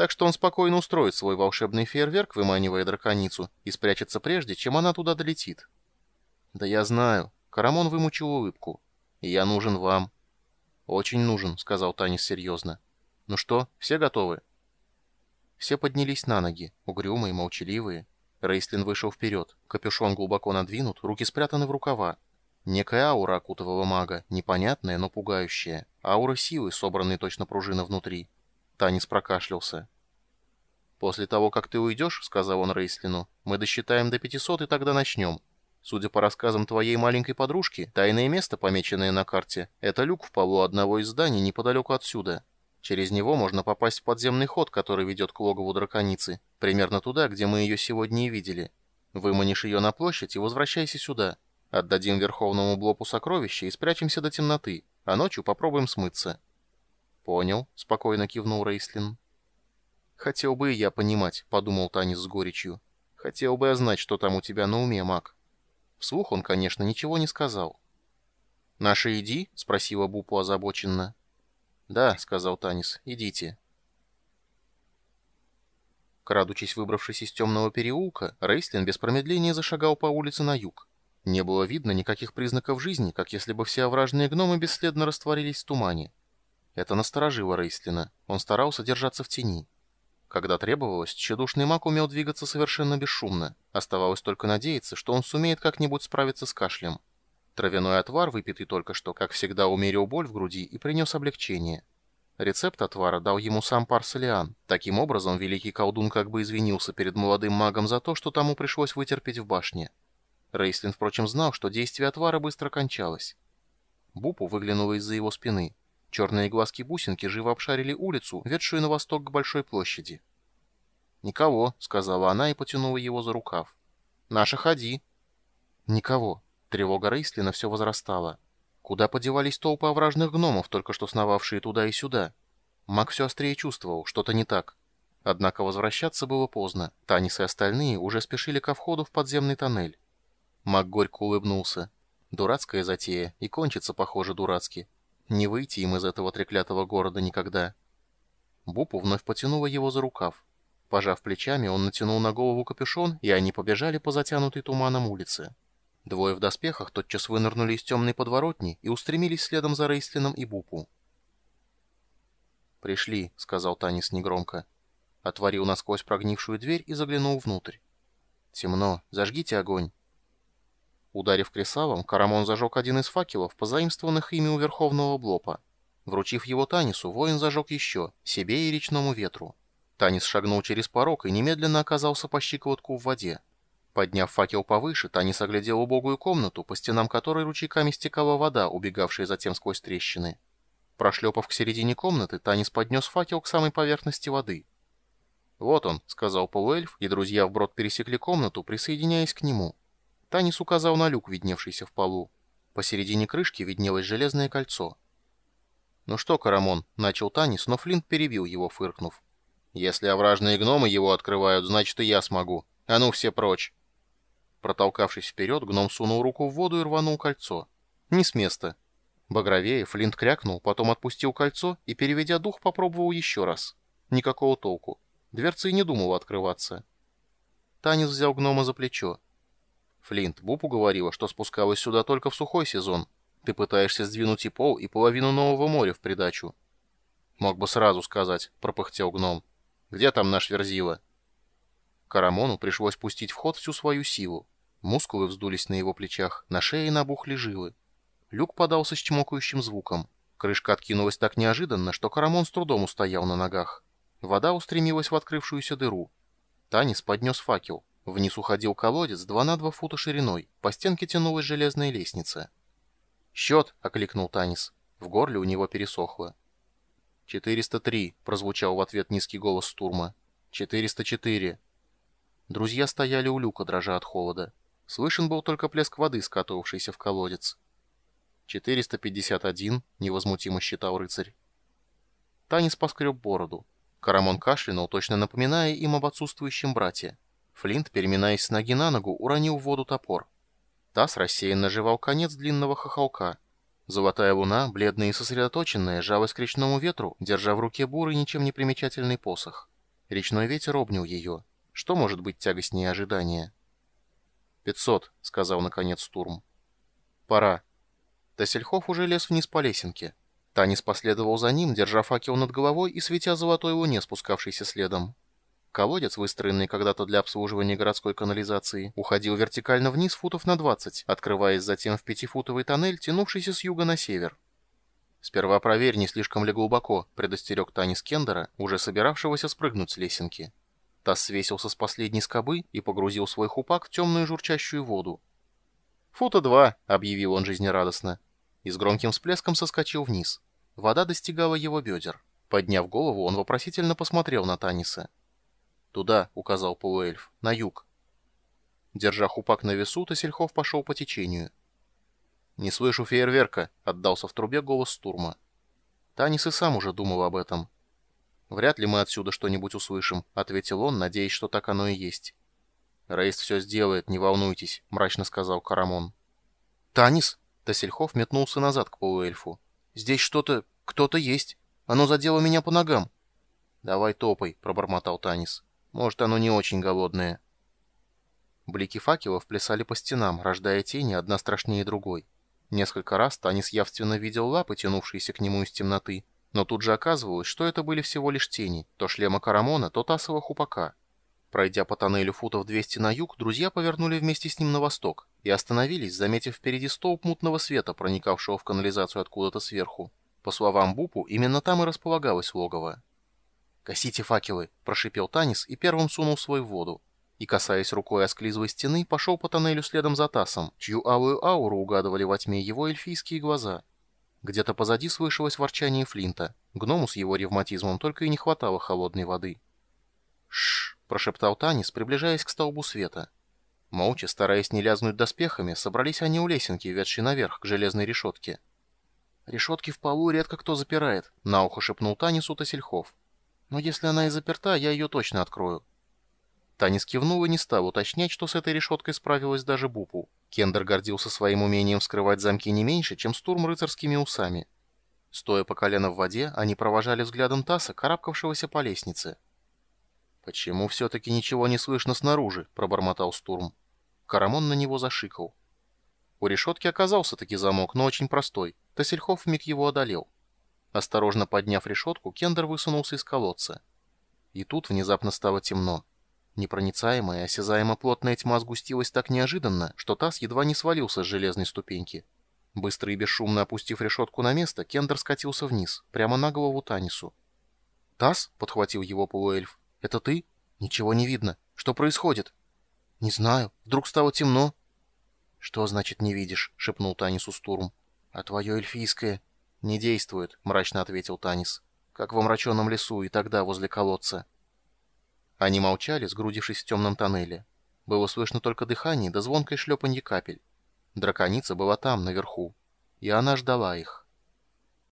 Так что он спокойно устроит свой волшебный фейерверк, выманивая драконицу, и спрячется прежде, чем она туда долетит. Да я знаю. Карамон вымучил улыбку. И я нужен вам. Очень нужен, сказал Танис серьезно. Ну что, все готовы? Все поднялись на ноги, угрюмые, молчаливые. Рейслин вышел вперед. Капюшон глубоко надвинут, руки спрятаны в рукава. Некая аура окутывала мага, непонятная, но пугающая. Аура силы, собранной точно пружина внутри. Танис прокашлялся. «После того, как ты уйдешь, — сказал он Рейслину, — мы досчитаем до 500 и тогда начнем. Судя по рассказам твоей маленькой подружки, тайное место, помеченное на карте, это люк в полу одного из зданий неподалеку отсюда. Через него можно попасть в подземный ход, который ведет к логову драконицы, примерно туда, где мы ее сегодня и видели. Выманишь ее на площадь и возвращайся сюда. Отдадим Верховному Блопу сокровища и спрячемся до темноты, а ночью попробуем смыться». «Понял», — спокойно кивнул Рейслин. «Хотел бы и я понимать», — подумал Танис с горечью. «Хотел бы я знать, что там у тебя на уме, маг». Вслух он, конечно, ничего не сказал. «Наша иди?» — спросила Бупу озабоченно. «Да», — сказал Танис, — «идите». Крадучись выбравшись из темного переулка, Рейслин без промедления зашагал по улице на юг. Не было видно никаких признаков жизни, как если бы все овражные гномы бесследно растворились в тумане. Это насторожило Рейслина. Он старался держаться в тени. Когда требовалось, тщедушный маг умел двигаться совершенно бесшумно. Оставалось только надеяться, что он сумеет как-нибудь справиться с кашлем. Травяной отвар, выпитый только что, как всегда, умерил боль в груди и принес облегчение. Рецепт отвара дал ему сам Парсалиан. Таким образом, великий колдун как бы извинился перед молодым магом за то, что тому пришлось вытерпеть в башне. Рейслин, впрочем, знал, что действие отвара быстро кончалось. Бупу выглянула из-за его спины. Черные глазки-бусинки живо обшарили улицу, ведшую на восток к большой площади. «Никого», — сказала она и потянула его за рукав. «Наша ходи». «Никого». Тревога Рейслина все возрастала. Куда подевались толпы овражных гномов, только что сновавшие туда и сюда? Маг все острее чувствовал, что-то не так. Однако возвращаться было поздно. Танис и остальные уже спешили ко входу в подземный тоннель. Маг горько улыбнулся. Дурацкая затея, и кончится, похоже, дурацки. Не выйти им из этого треклятого города никогда. Бупу вновь потянула его за рукав. Пожав плечами, он натянул на голову капюшон, и они побежали по затянутой туманом улице. Двое в доспехах тотчас вынырнули из темной подворотни и устремились следом за Рейслином и Бупу. «Пришли», — сказал Танис негромко. Отворил насквозь прогнившую дверь и заглянул внутрь. «Темно. Зажгите огонь». Ударив кресалом, Карамон зажег один из факелов, позаимствованных ими у Верховного Блопа. Вручив его Танису, воин зажег еще, себе и речному ветру. Танис шагнул через порог и немедленно оказался по щиколотку в воде. Подняв факел повыше, Танис оглядел убогую комнату, по стенам которой ручейками стекала вода, убегавшая затем сквозь трещины. Прошлепав к середине комнаты, Танис поднес факел к самой поверхности воды. «Вот он», — сказал полуэльф, и друзья вброд пересекли комнату, присоединяясь к нему. Танис указал на люк, видневшийся в полу. Посередине крышки виднелось железное кольцо. «Ну что, Карамон?» — начал Танис, но Флинт перебил его, фыркнув. «Если овражные гномы его открывают, значит и я смогу. А ну все прочь!» Протолкавшись вперед, гном сунул руку в воду и рванул кольцо. Не с места. Багровее Флинт крякнул, потом отпустил кольцо и, переведя дух, попробовал еще раз. Никакого толку. Дверца и не думала открываться. Танис взял гнома за плечо. Флинт, Бупу говорила, что спускалась сюда только в сухой сезон. Ты пытаешься сдвинуть и пол, и половину нового моря в придачу. Мог бы сразу сказать, пропыхтел гном. Где там наш Верзила? Карамону пришлось пустить в ход всю свою силу. Мускулы вздулись на его плечах, на шее набухли жилы. Люк подался с чмокающим звуком. Крышка откинулась так неожиданно, что Карамон с трудом устоял на ногах. Вода устремилась в открывшуюся дыру. Танис поднес факел. Вниз уходил колодец 2 на 2 фута шириной, по стенке тянулась железная лестница. «Счет!» — окликнул Танис. В горле у него пересохло. «403!» — прозвучал в ответ низкий голос Стурма. «404!» Друзья стояли у люка, дрожа от холода. Слышен был только плеск воды, скатывавшийся в колодец. «451», — невозмутимо считал рыцарь. Танис поскреб бороду. Карамон кашлянул, точно напоминая им об отсутствующем брате. Флинт, переминаясь с ноги на ногу, уронил в воду топор. Тасс рассеянно жевал конец длинного хохолка. Золотая луна, бледная и сосредоточенная, жалась к речному ветру, держа в руке бурый, ничем не примечательный посох. Речной ветер обнял ее. Что может быть тягостнее ожидания? «Пятьсот», — сказал наконец Стурм. «Пора». Тассельхоф уже лез вниз по лесенке. Танис последовал за ним, держа факел над головой и светя золотой луне, спускавшейся следом. Колодец, выстроенный когда-то для обслуживания городской канализации, уходил вертикально вниз футов на 20, открываясь затем в пятифутовый тоннель, тянувшийся с юга на север. «Сперва проверь, не слишком ли глубоко», — предостерег Танис Кендера, уже собиравшегося спрыгнуть с лесенки. Тасс свесился с последней скобы и погрузил свой хупак в темную журчащую воду. «Фута два», — объявил он жизнерадостно. И с громким всплеском соскочил вниз. Вода достигала его бедер. Подняв голову, он вопросительно посмотрел на Таниса. «Туда», — указал полуэльф, — «на юг». Держа хупак на весу, Тасельхов пошел по течению. «Не слышу фейерверка», — отдался в трубе голос Стурма. Танис и сам уже думал об этом. «Вряд ли мы отсюда что-нибудь услышим», — ответил он, надеясь, что так оно и есть. «Рейст все сделает, не волнуйтесь», — мрачно сказал Карамон. «Танис!» — Тасельхов метнулся назад к полуэльфу. «Здесь что-то... кто-то есть. Оно задело меня по ногам». «Давай топай», — пробормотал Танис. Может, оно не очень голодное. Блики факелов плясали по стенам, рождая тени, одна страшнее другой. Несколько раз Танис явственно видел лапы, тянувшиеся к нему из темноты, но тут же оказывалось, что это были всего лишь тени, то шлема Карамона, то тасового хупака. Пройдя по тоннелю футов 200 на юг, друзья повернули вместе с ним на восток и остановились, заметив впереди столб мутного света, проникавшего в канализацию откуда-то сверху. По словам Бупу, именно там и располагалось логово. «Гасите факелы!» – прошипел Танис и первым сунул свой в воду. И, касаясь рукой осклизлой стены, пошел по тоннелю следом за Тасом, чью алую ауру угадывали во тьме его эльфийские глаза. Где-то позади слышалось ворчание Флинта. Гному с его ревматизмом только и не хватало холодной воды. «Шш!» – прошептал Танис, приближаясь к столбу света. Молча, стараясь не лязнуть доспехами, собрались они у лесенки, ведшей наверх, к железной решетке. «Решетки в полу редко кто запирает», — на ухо шепнул Танису Тасельхов. Но если она и заперта, я ее точно открою. Танис кивнул и не стал уточнять, что с этой решеткой справилась даже Бупу. Кендер гордился своим умением вскрывать замки не меньше, чем Стурм рыцарскими усами. Стоя по колено в воде, они провожали взглядом Таса, карабкавшегося по лестнице. «Почему все-таки ничего не слышно снаружи?» — пробормотал Стурм. Карамон на него зашикал. У решетки оказался таки замок, но очень простой. Тассельхоф вмиг его одолел. Осторожно подняв решетку, Кендер высунулся из колодца. И тут внезапно стало темно. Непроницаемая, осязаемо плотная тьма сгустилась так неожиданно, что таз едва не свалился с железной ступеньки. Быстро и бесшумно опустив решетку на место, Кендер скатился вниз, прямо на голову Танису. «Таз?» — подхватил его полуэльф. «Это ты? Ничего не видно. Что происходит?» «Не знаю. Вдруг стало темно». «Что значит не видишь?» — шепнул Танису Стурм. «А твое эльфийское...» «Не действует», — мрачно ответил Танис. «Как в омраченном лесу и тогда возле колодца». Они молчали, сгрудившись в темном тоннеле. Было слышно только дыхание да звонкое шлепанье капель. Драконица была там, наверху. И она ждала их.